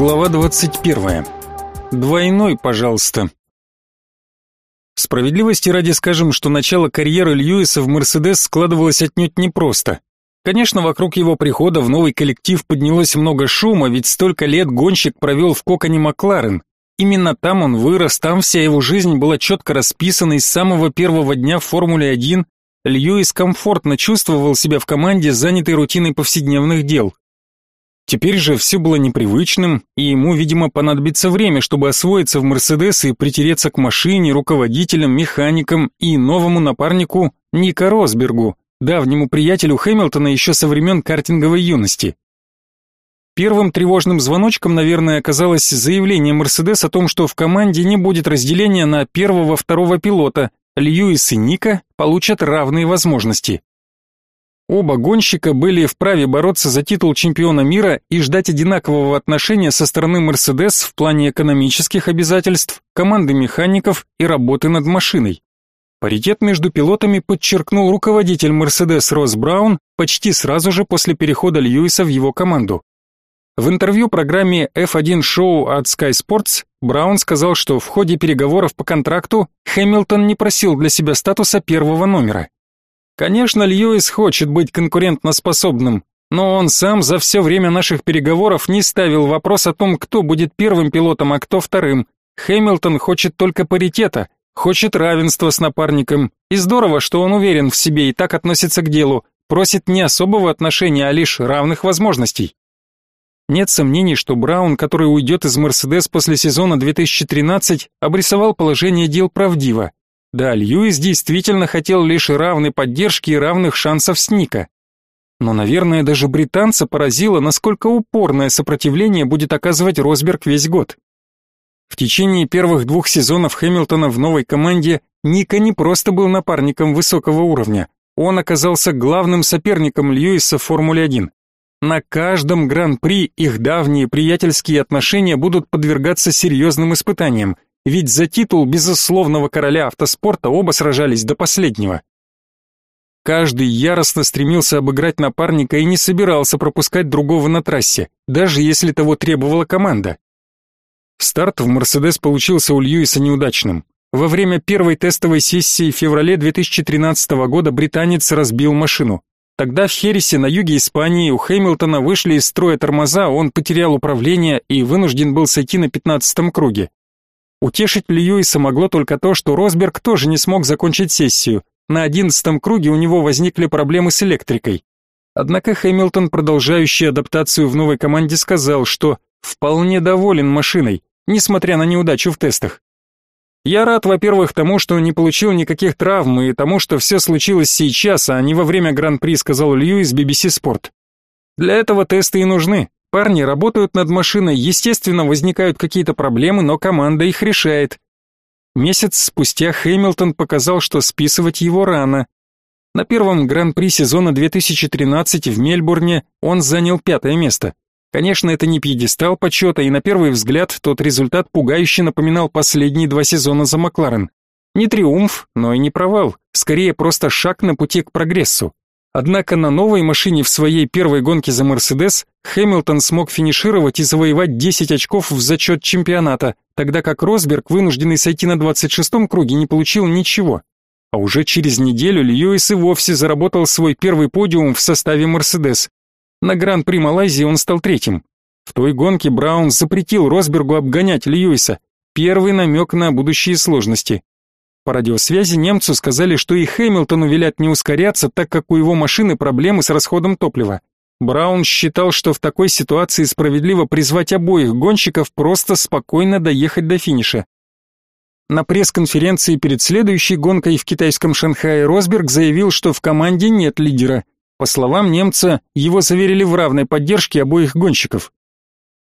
Глава 21. Двойной, пожалуйста. Справедливости ради скажем, что начало карьеры Льюиса в Мерседес складывалось отнюдь непросто. Конечно, вокруг его прихода в новый коллектив поднялось много шума, ведь столько лет гонщик провел в коконе Макларен. Именно там он вырос, там вся его жизнь была четко расписана, и с самого первого дня в Формуле-1 Льюис комфортно чувствовал себя в команде, занятой рутиной повседневных дел. Теперь же все было непривычным, и ему, видимо, понадобится время, чтобы освоиться в Мерседес и притереться к машине, руководителям, механикам и новому напарнику Ника Росбергу, давнему приятелю Хэмилтона еще со времен картинговой юности. Первым тревожным звоночком, наверное, оказалось заявление Мерседес о том, что в команде не будет разделения на первого-второго пилота, Льюис и Ника получат равные возможности. Оба гонщика были вправе бороться за титул чемпиона мира и ждать одинакового отношения со стороны Мерседес в плане экономических обязательств, команды механиков и работы над машиной. Паритет между пилотами подчеркнул руководитель Мерседес Росс Браун почти сразу же после перехода Льюиса в его команду. В интервью программе F1 Show от Sky Sports Браун сказал, что в ходе переговоров по контракту Хэмилтон не просил для себя статуса первого номера. Конечно, Льюис хочет быть конкурентноспособным, но он сам за все время наших переговоров не ставил вопрос о том, кто будет первым пилотом, а кто вторым. Хэмилтон хочет только паритета, хочет равенства с напарником. И здорово, что он уверен в себе и так относится к делу, просит не особого отношения, а лишь равных возможностей. Нет сомнений, что Браун, который уйдет из Мерседес после сезона 2013, обрисовал положение дел правдиво. Да, Льюис действительно хотел лишь равной поддержки и равных шансов с Ника. Но, наверное, даже британца поразило, насколько упорное сопротивление будет оказывать Росберг весь год. В течение первых двух сезонов Хэмилтона в новой команде Ника не просто был напарником высокого уровня, он оказался главным соперником Льюиса в Формуле-1. На каждом гран-при их давние приятельские отношения будут подвергаться серьезным испытаниям, ведь за титул безусловного короля автоспорта оба сражались до последнего. Каждый яростно стремился обыграть напарника и не собирался пропускать другого на трассе, даже если того требовала команда. Старт в «Мерседес» получился у Льюиса неудачным. Во время первой тестовой сессии в феврале 2013 года британец разбил машину. Тогда в Хересе на юге Испании у Хэмилтона вышли из строя тормоза, он потерял управление и вынужден был сойти на пятнадцатом круге. Утешить Льюиса могло только то, что Росберг тоже не смог закончить сессию. На одиннадцатом круге у него возникли проблемы с электрикой. Однако Хэмилтон, продолжающий адаптацию в новой команде, сказал, что вполне доволен машиной, несмотря на неудачу в тестах. Я рад, во-первых, тому, что не получил никаких травм, и тому, что все случилось сейчас, а не во время Гран-при, сказал Льюис BBC Sport. Для этого тесты и нужны. Парни работают над машиной, естественно, возникают какие-то проблемы, но команда их решает. Месяц спустя Хэмилтон показал, что списывать его рано. На первом Гран-при сезона 2013 в Мельбурне он занял пятое место. Конечно, это не пьедестал почета, и на первый взгляд тот результат пугающе напоминал последние два сезона за Макларен. Не триумф, но и не провал, скорее просто шаг на пути к прогрессу. Однако на новой машине в своей первой гонке за Мерседес Хэмилтон смог финишировать и завоевать 10 очков в зачет чемпионата, тогда как Росберг, вынужденный сойти на 26-м круге, не получил ничего. А уже через неделю Льюис и вовсе заработал свой первый подиум в составе Мерседес. На Гран-при Малайзии он стал третьим. В той гонке Браун запретил Росбергу обгонять Льюиса. Первый намек на будущие сложности. По радиосвязи немцу сказали, что и Хэмилтону велят не ускоряться, так как у его машины проблемы с расходом топлива. Браун считал, что в такой ситуации справедливо призвать обоих гонщиков просто спокойно доехать до финиша. На пресс-конференции перед следующей гонкой в китайском Шанхае Росберг заявил, что в команде нет лидера, по словам немца, его заверили в равной поддержке обоих гонщиков.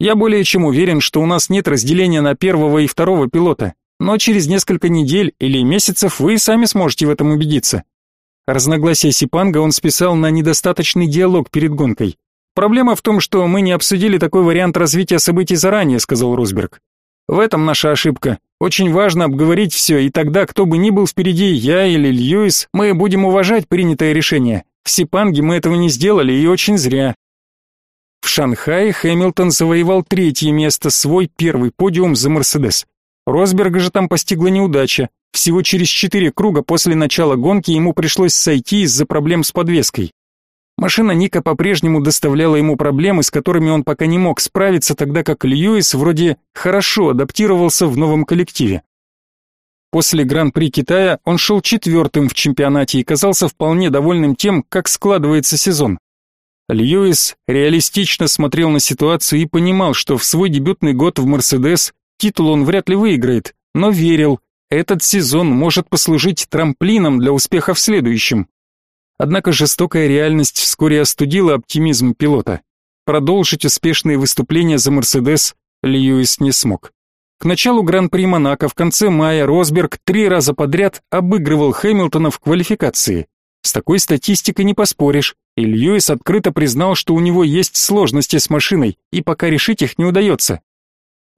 Я более чем уверен, что у нас нет разделения на первого и второго пилота, но через несколько недель или месяцев вы сами сможете в этом убедиться. Разногласия Сипанга он списал на недостаточный диалог перед гонкой. Проблема в том, что мы не обсудили такой вариант развития событий заранее, сказал Росберг. В этом наша ошибка. Очень важно обговорить все, и тогда, кто бы ни был впереди, я или Льюис, мы будем уважать принятое решение. В Сипанге мы этого не сделали, и очень зря. В Шанхае Хэмилтон завоевал третье место, свой первый подиум за Мерседес. Росберга же там постигла неудача. Всего через четыре круга после начала гонки ему пришлось сойти из-за проблем с подвеской. Машина Ника по-прежнему доставляла ему проблемы, с которыми он пока не мог справиться, тогда как Льюис вроде хорошо адаптировался в новом коллективе. После Гран-при Китая он шел четвертым в чемпионате и казался вполне довольным тем, как складывается сезон. Льюис реалистично смотрел на ситуацию и понимал, что в свой дебютный год в Мерседес титул он вряд ли выиграет, но верил, этот сезон может послужить трамплином для успеха в следующем. Однако жестокая реальность вскоре остудила оптимизм пилота. Продолжить успешные выступления за Мерседес Льюис не смог. К началу Гран-при Монако в конце мая Росберг три раза подряд обыгрывал Хэмилтона в квалификации. С такой статистикой не поспоришь, и Льюис открыто признал, что у него есть сложности с машиной, и пока решить их не удается.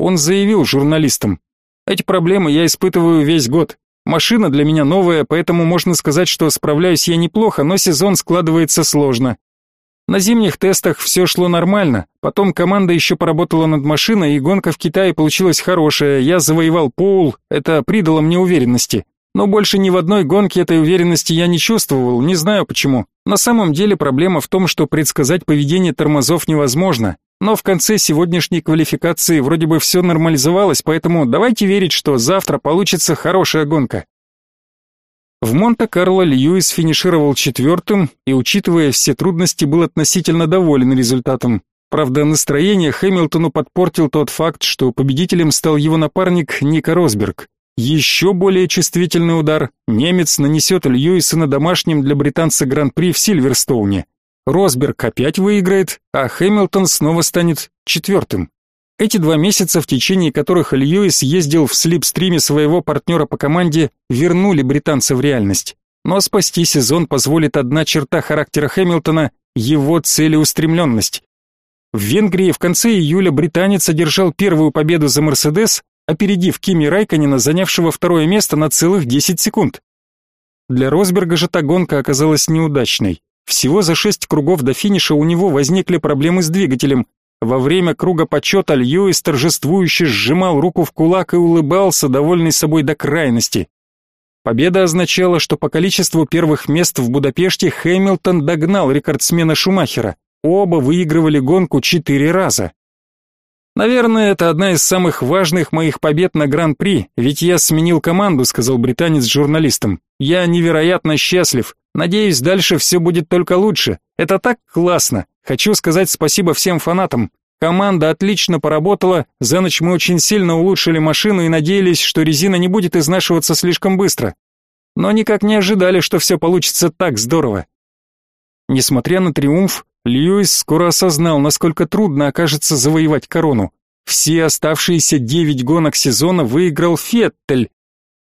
Он заявил журналистам, «Эти проблемы я испытываю весь год. Машина для меня новая, поэтому можно сказать, что справляюсь я неплохо, но сезон складывается сложно. На зимних тестах все шло нормально, потом команда еще поработала над машиной, и гонка в Китае получилась хорошая, я завоевал пол, это придало мне уверенности. Но больше ни в одной гонке этой уверенности я не чувствовал, не знаю почему. На самом деле проблема в том, что предсказать поведение тормозов невозможно. Но в конце сегодняшней квалификации вроде бы все нормализовалось, поэтому давайте верить, что завтра получится хорошая гонка. В Монте-Карло Льюис финишировал четвертым и, учитывая все трудности, был относительно доволен результатом. Правда, настроение Хэмилтону подпортил тот факт, что победителем стал его напарник Ника Росберг. Еще более чувствительный удар немец нанесет Льюису на домашнем для британца Гран-при в Сильверстоуне. Росберг опять выиграет, а Хэмилтон снова станет четвертым. Эти два месяца, в течение которых Льюис ездил в слипстриме своего партнера по команде, вернули британца в реальность. Но спасти сезон позволит одна черта характера Хэмилтона – его целеустремленность. В Венгрии в конце июля британец одержал первую победу за Мерседес, опередив Кими Райконена, занявшего второе место на целых 10 секунд. Для Росберга же та гонка оказалась неудачной. Всего за шесть кругов до финиша у него возникли проблемы с двигателем. Во время круга почета Льюис торжествующе сжимал руку в кулак и улыбался, довольный собой до крайности. Победа означала, что по количеству первых мест в Будапеште Хэмилтон догнал рекордсмена Шумахера. Оба выигрывали гонку четыре раза. Наверное, это одна из самых важных моих побед на Гран-при, ведь я сменил команду, сказал британец журналистам. Я невероятно счастлив. Надеюсь, дальше все будет только лучше. Это так классно. Хочу сказать спасибо всем фанатам. Команда отлично поработала, за ночь мы очень сильно улучшили машину и надеялись, что резина не будет изнашиваться слишком быстро. Но никак не ожидали, что все получится так здорово. Несмотря на триумф, Льюис скоро осознал, насколько трудно окажется завоевать корону. Все оставшиеся девять гонок сезона выиграл Феттель.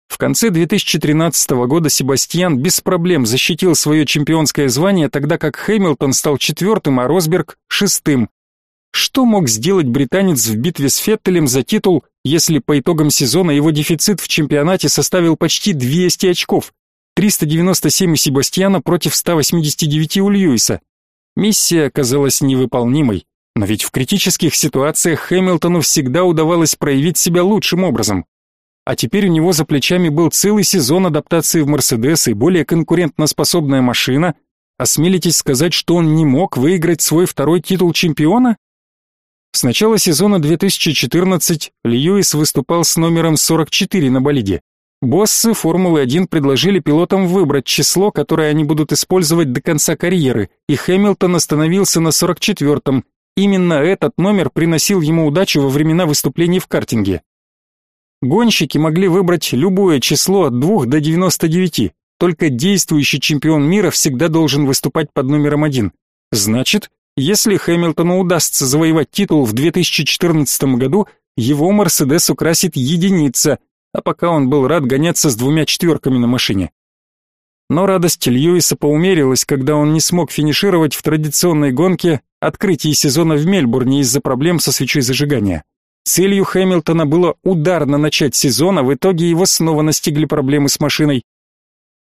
В конце 2013 года Себастьян без проблем защитил свое чемпионское звание, тогда как Хэмилтон стал четвертым, а Росберг — шестым. Что мог сделать британец в битве с Феттелем за титул, если по итогам сезона его дефицит в чемпионате составил почти 200 очков? 397 у Себастьяна против 189 у Льюиса. Миссия оказалась невыполнимой, но ведь в критических ситуациях Хэмилтону всегда удавалось проявить себя лучшим образом. А теперь у него за плечами был целый сезон адаптации в Мерседес и более конкурентноспособная машина. Осмелитесь сказать, что он не мог выиграть свой второй титул чемпиона? С начала сезона 2014 Льюис выступал с номером 44 на болиде. Боссы Формулы-1 предложили пилотам выбрать число, которое они будут использовать до конца карьеры, и Хэмилтон остановился на 44-м. Именно этот номер приносил ему удачу во времена выступлений в картинге. Гонщики могли выбрать любое число от 2 до 99, только действующий чемпион мира всегда должен выступать под номером 1. Значит, если Хэмилтону удастся завоевать титул в 2014 году, его Мерседес украсит единица, а пока он был рад гоняться с двумя четверками на машине. Но радость Льюиса поумерилась, когда он не смог финишировать в традиционной гонке открытии сезона в Мельбурне из-за проблем со свечой зажигания. Целью Хэмилтона было ударно начать сезон, а в итоге его снова настигли проблемы с машиной.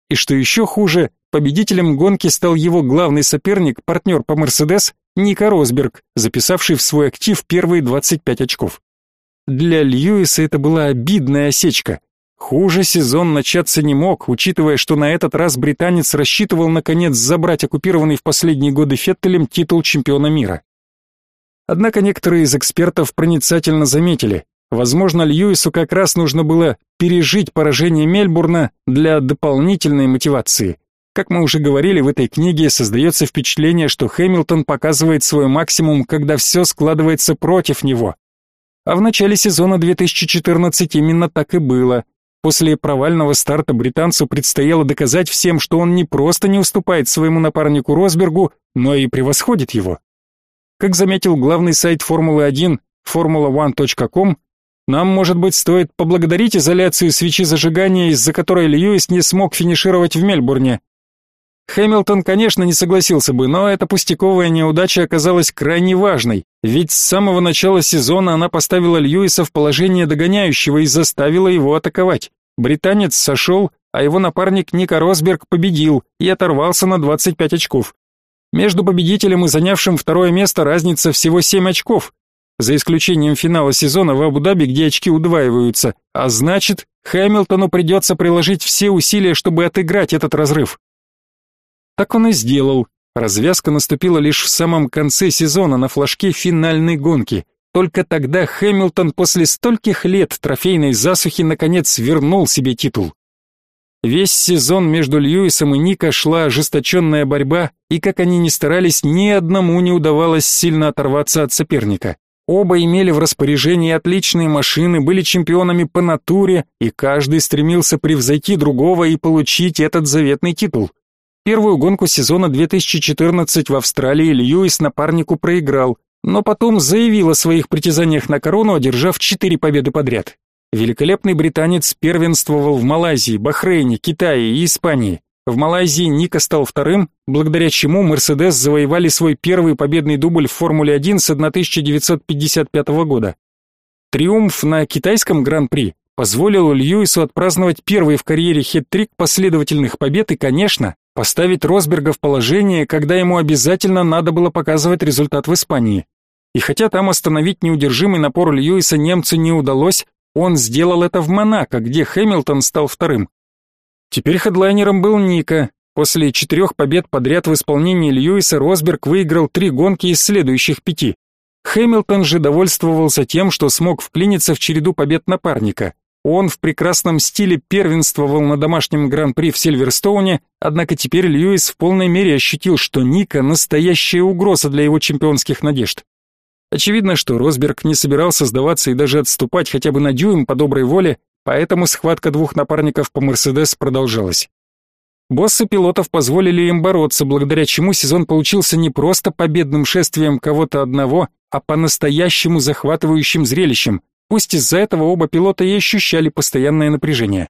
И что еще хуже, победителем гонки стал его главный соперник, партнер по Мерседес, Ника Росберг, записавший в свой актив первые 25 очков. Для Льюиса это была обидная осечка. Хуже сезон начаться не мог, учитывая, что на этот раз британец рассчитывал наконец забрать оккупированный в последние годы Феттелем титул чемпиона мира. Однако некоторые из экспертов проницательно заметили, возможно, Льюису как раз нужно было пережить поражение Мельбурна для дополнительной мотивации. Как мы уже говорили, в этой книге создается впечатление, что Хэмилтон показывает свой максимум, когда все складывается против него. А в начале сезона 2014 именно так и было. После провального старта британцу предстояло доказать всем, что он не просто не уступает своему напарнику Росбергу, но и превосходит его. Как заметил главный сайт Формулы-1 formula1.com, нам, может быть, стоит поблагодарить изоляцию свечи зажигания, из-за которой Льюис не смог финишировать в Мельбурне. Хэмилтон, конечно, не согласился бы, но эта пустяковая неудача оказалась крайне важной, ведь с самого начала сезона она поставила Льюиса в положение догоняющего и заставила его атаковать. Британец сошел, а его напарник Ника Росберг победил и оторвался на 25 очков. Между победителем и занявшим второе место разница всего 7 очков, за исключением финала сезона в Абу-Даби, где очки удваиваются, а значит, Хэмилтону придется приложить все усилия, чтобы отыграть этот разрыв. Так он и сделал. Развязка наступила лишь в самом конце сезона на флажке финальной гонки. Только тогда Хэмилтон после стольких лет трофейной засухи наконец вернул себе титул. Весь сезон между Льюисом и Ника шла ожесточенная борьба, и как они ни старались, ни одному не удавалось сильно оторваться от соперника. Оба имели в распоряжении отличные машины, были чемпионами по натуре, и каждый стремился превзойти другого и получить этот заветный титул. Первую гонку сезона 2014 в Австралии Льюис напарнику проиграл, но потом заявил о своих притязаниях на корону, одержав четыре победы подряд. Великолепный британец первенствовал в Малайзии, Бахрейне, Китае и Испании. В Малайзии Ника стал вторым, благодаря чему Мерседес завоевали свой первый победный дубль в Формуле-1 с 1955 года. Триумф на китайском Гран-при позволил Льюису отпраздновать первый в карьере хет-трик последовательных побед и, конечно, поставить Росберга в положение, когда ему обязательно надо было показывать результат в Испании. И хотя там остановить неудержимый напор Льюиса немцу не удалось, он сделал это в Монако, где Хэмилтон стал вторым. Теперь хедлайнером был Ника. После четырех побед подряд в исполнении Льюиса Росберг выиграл три гонки из следующих пяти. Хэмилтон же довольствовался тем, что смог вклиниться в череду побед напарника. Он в прекрасном стиле первенствовал на домашнем гран-при в Сильверстоуне, однако теперь Льюис в полной мере ощутил, что Ника настоящая угроза для его чемпионских надежд. Очевидно, что Росберг не собирался сдаваться и даже отступать хотя бы на дюйм по доброй воле, поэтому схватка двух напарников по Мерседес продолжалась. Боссы пилотов позволили им бороться, благодаря чему сезон получился не просто победным шествием кого-то одного, а по-настоящему захватывающим зрелищем, Пусть из-за этого оба пилота и ощущали постоянное напряжение.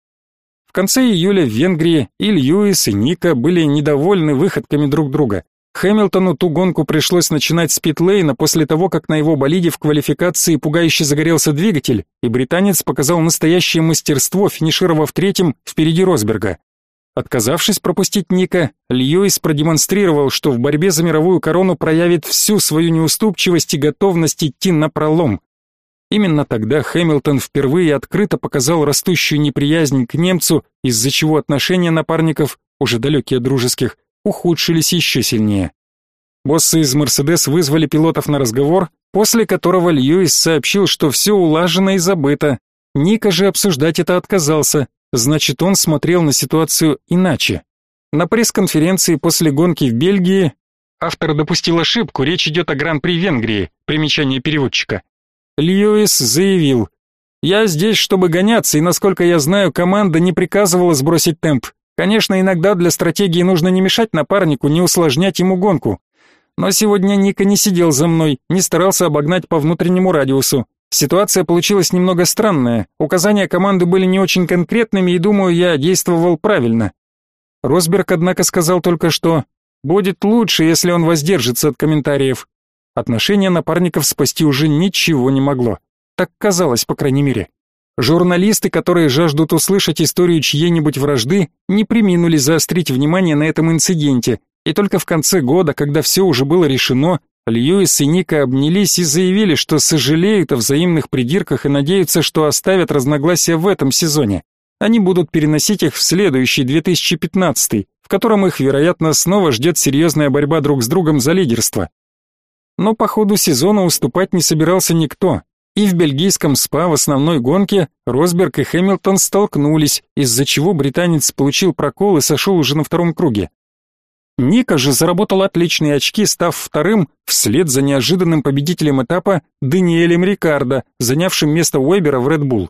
В конце июля в Венгрии и Льюис, и Ника были недовольны выходками друг друга. Хэмилтону ту гонку пришлось начинать с питлейна после того, как на его болиде в квалификации пугающе загорелся двигатель, и британец показал настоящее мастерство, финишировав третьим впереди Росберга. Отказавшись пропустить Ника, Льюис продемонстрировал, что в борьбе за мировую корону проявит всю свою неуступчивость и готовность идти на пролом. Именно тогда Хэмилтон впервые открыто показал растущую неприязнь к немцу, из-за чего отношения напарников, уже далекие от дружеских, ухудшились еще сильнее. Боссы из «Мерседес» вызвали пилотов на разговор, после которого Льюис сообщил, что все улажено и забыто. Ника же обсуждать это отказался, значит, он смотрел на ситуацию иначе. На пресс-конференции после гонки в Бельгии автор допустил ошибку, речь идет о Гран-при Венгрии, примечание переводчика. Льюис заявил, «Я здесь, чтобы гоняться, и, насколько я знаю, команда не приказывала сбросить темп. Конечно, иногда для стратегии нужно не мешать напарнику, не усложнять ему гонку. Но сегодня Ника не сидел за мной, не старался обогнать по внутреннему радиусу. Ситуация получилась немного странная, указания команды были не очень конкретными, и, думаю, я действовал правильно». Росберг, однако, сказал только что, «Будет лучше, если он воздержится от комментариев. Отношения напарников спасти уже ничего не могло. Так казалось, по крайней мере. Журналисты, которые жаждут услышать историю чьей-нибудь вражды, не приминули заострить внимание на этом инциденте, и только в конце года, когда все уже было решено, Льюис и Ника обнялись и заявили, что сожалеют о взаимных придирках и надеются, что оставят разногласия в этом сезоне. Они будут переносить их в следующий 2015, в котором их, вероятно, снова ждет серьезная борьба друг с другом за лидерство. Но по ходу сезона уступать не собирался никто, и в бельгийском СПА в основной гонке Росберг и Хэмилтон столкнулись, из-за чего британец получил прокол и сошел уже на втором круге. Ника же заработал отличные очки, став вторым вслед за неожиданным победителем этапа Даниэлем Рикардо, занявшим место Уэбера в Red Bull.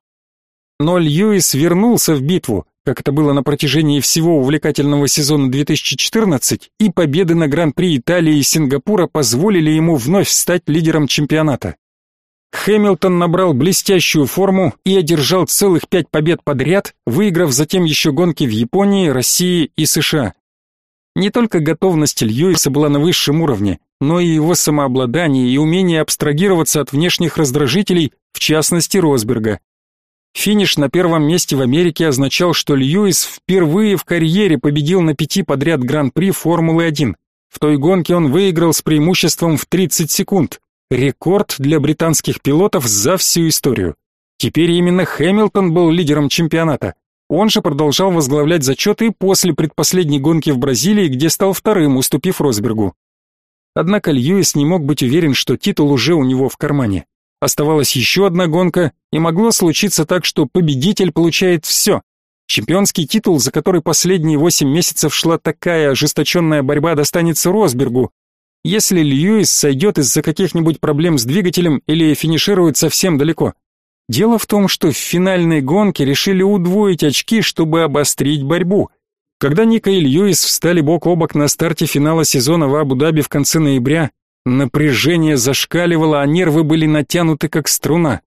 Но Льюис вернулся в битву, как это было на протяжении всего увлекательного сезона 2014, и победы на Гран-при Италии и Сингапура позволили ему вновь стать лидером чемпионата. Хэмилтон набрал блестящую форму и одержал целых пять побед подряд, выиграв затем еще гонки в Японии, России и США. Не только готовность Льюиса была на высшем уровне, но и его самообладание и умение абстрагироваться от внешних раздражителей, в частности Росберга. Финиш на первом месте в Америке означал, что Льюис впервые в карьере победил на пяти подряд Гран-при Формулы-1. В той гонке он выиграл с преимуществом в 30 секунд. Рекорд для британских пилотов за всю историю. Теперь именно Хэмилтон был лидером чемпионата, он же продолжал возглавлять зачеты после предпоследней гонки в Бразилии, где стал вторым, уступив Росбергу. Однако Льюис не мог быть уверен, что титул уже у него в кармане. Оставалась еще одна гонка, и могло случиться так, что победитель получает все. Чемпионский титул, за который последние восемь месяцев шла такая ожесточенная борьба, достанется Росбергу. Если Льюис сойдет из-за каких-нибудь проблем с двигателем или финиширует совсем далеко, Дело в том, что в финальной гонке решили удвоить очки, чтобы обострить борьбу. Когда Ника и Льюис встали бок о бок на старте финала сезона в Абу-Даби в конце ноября, напряжение зашкаливало, а нервы были натянуты как струна.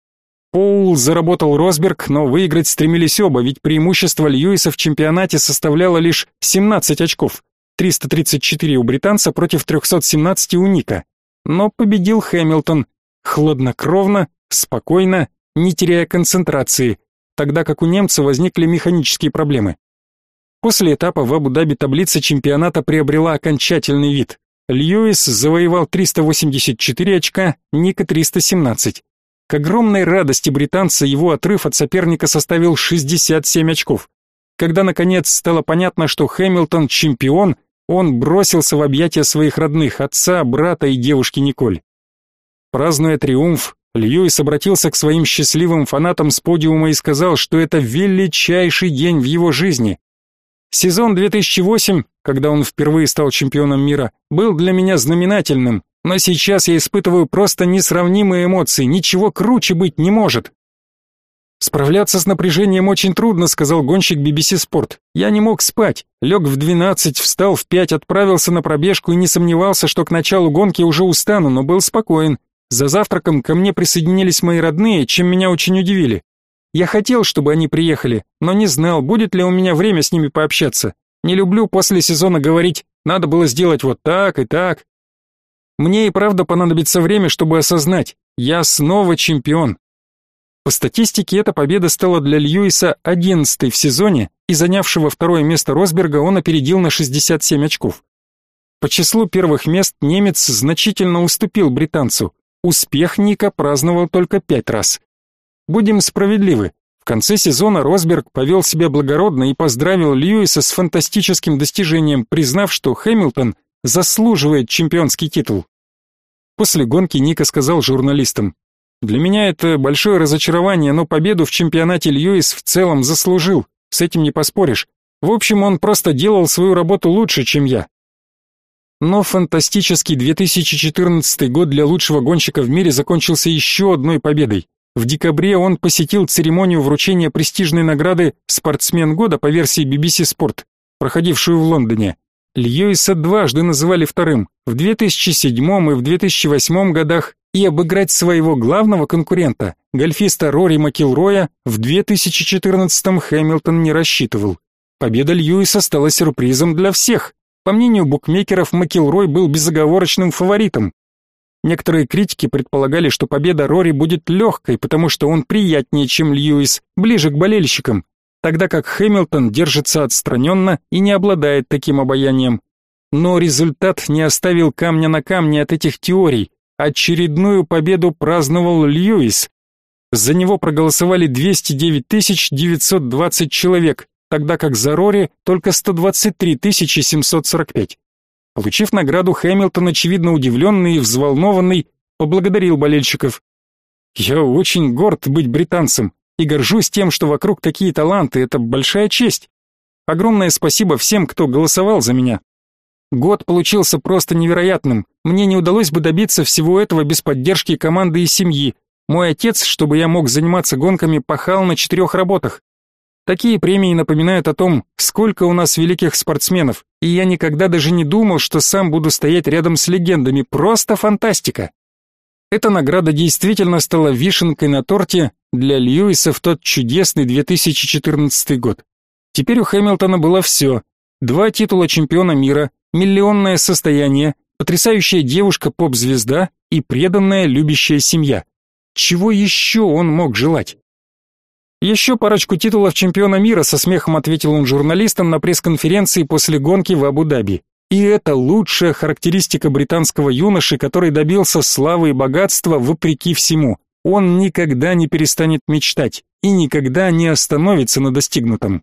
Поул заработал Росберг, но выиграть стремились оба, ведь преимущество Льюиса в чемпионате составляло лишь 17 очков. 334 у британца против 317 у Ника. Но победил Хэмилтон. Хладнокровно, спокойно не теряя концентрации, тогда как у немца возникли механические проблемы. После этапа в Абу-Даби таблица чемпионата приобрела окончательный вид. Льюис завоевал 384 очка, Ника 317. К огромной радости британца его отрыв от соперника составил 67 очков. Когда наконец стало понятно, что Хэмилтон чемпион, он бросился в объятия своих родных, отца, брата и девушки Николь. Празднуя триумф, Льюис обратился к своим счастливым фанатам с подиума и сказал, что это величайший день в его жизни. Сезон 2008, когда он впервые стал чемпионом мира, был для меня знаменательным, но сейчас я испытываю просто несравнимые эмоции, ничего круче быть не может. Справляться с напряжением очень трудно, сказал гонщик BBC Sport. Я не мог спать. Лег в 12, встал в 5, отправился на пробежку и не сомневался, что к началу гонки уже устану, но был спокоен. За завтраком ко мне присоединились мои родные, чем меня очень удивили. Я хотел, чтобы они приехали, но не знал, будет ли у меня время с ними пообщаться. Не люблю после сезона говорить, надо было сделать вот так и так. Мне и правда понадобится время, чтобы осознать, я снова чемпион. По статистике, эта победа стала для Льюиса одиннадцатой в сезоне, и занявшего второе место Росберга он опередил на 67 очков. По числу первых мест немец значительно уступил британцу, Успех Ника праздновал только пять раз. Будем справедливы, в конце сезона Росберг повел себя благородно и поздравил Льюиса с фантастическим достижением, признав, что Хэмилтон заслуживает чемпионский титул. После гонки Ника сказал журналистам, «Для меня это большое разочарование, но победу в чемпионате Льюис в целом заслужил, с этим не поспоришь. В общем, он просто делал свою работу лучше, чем я. Но фантастический 2014 год для лучшего гонщика в мире закончился еще одной победой. В декабре он посетил церемонию вручения престижной награды «Спортсмен года» по версии BBC Sport, проходившую в Лондоне. Льюиса дважды называли вторым, в 2007 и в 2008 годах, и обыграть своего главного конкурента, гольфиста Рори Макилроя, в 2014 Хэмилтон не рассчитывал. Победа Льюиса стала сюрпризом для всех. По мнению букмекеров, Макилрой был безоговорочным фаворитом. Некоторые критики предполагали, что победа Рори будет легкой, потому что он приятнее, чем Льюис, ближе к болельщикам, тогда как Хэмилтон держится отстраненно и не обладает таким обаянием. Но результат не оставил камня на камне от этих теорий. Очередную победу праздновал Льюис. За него проголосовали 209 920 человек, тогда как за Рори только 123 745. Получив награду, Хэмилтон, очевидно удивленный и взволнованный, поблагодарил болельщиков. «Я очень горд быть британцем и горжусь тем, что вокруг такие таланты, это большая честь. Огромное спасибо всем, кто голосовал за меня. Год получился просто невероятным. Мне не удалось бы добиться всего этого без поддержки команды и семьи. Мой отец, чтобы я мог заниматься гонками, пахал на четырех работах. Такие премии напоминают о том, сколько у нас великих спортсменов, и я никогда даже не думал, что сам буду стоять рядом с легендами. Просто фантастика. Эта награда действительно стала вишенкой на торте для Льюиса в тот чудесный 2014 год. Теперь у Хэмилтона было все. Два титула чемпиона мира, миллионное состояние, потрясающая девушка-поп-звезда и преданная любящая семья. Чего еще он мог желать? Еще парочку титулов чемпиона мира, со смехом ответил он журналистам на пресс-конференции после гонки в Абу-Даби. И это лучшая характеристика британского юноши, который добился славы и богатства вопреки всему. Он никогда не перестанет мечтать и никогда не остановится на достигнутом.